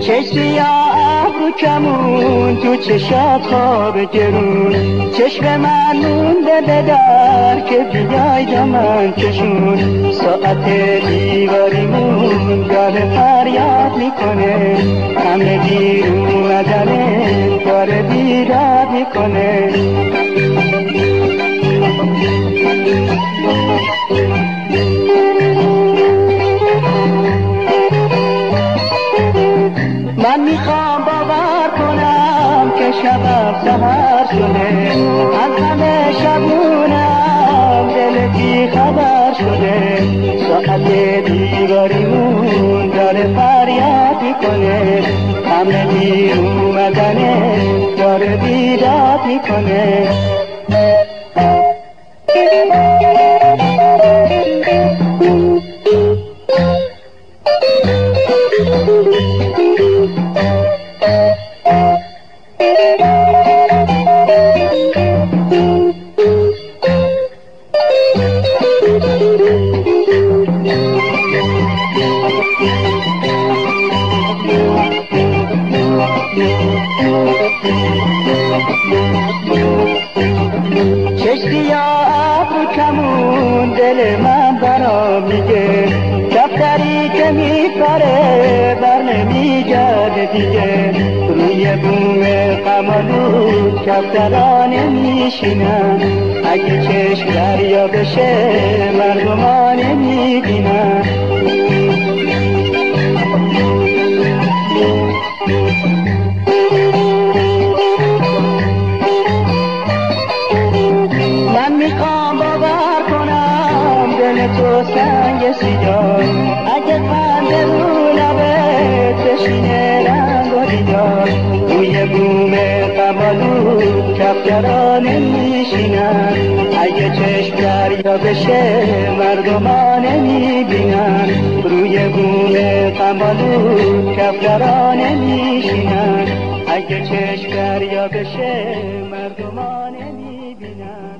چشم ابرو کمون تو چشات خواب گرون. چشم من مونده بدار که بیای من کشون ساعت دیواریمون داره فریاد می‌کنه. همه دیر اومدنه داره بیداد می‌کنه. من می‌خوام باور کنم که شبم سهر شده. از همه شبونم دل بی خبر شده. ساعت دیواریمون داره فریاد می‌کنه. همه دیر اومدنه داره بیداد می‌کنه. چشتی ابرو کمون دل من برا میگه. دفتری که میپره بر نمیگرده دیگه. روی بوم قمالو کفترا نمیشینم اگه چشم دریا بشه مردما نمی‌بینم دل تو سنگ سیاه اگه خنده رو لبه بشینه رنگ و دیدار روی بوم قبالو کفترا نمیشینن اگه چشم دریا بشه مردما نمی‌بینن روی بوم قبالو کفترا نمیشینن اگه چشم دریا بشه مردما نمی‌بینن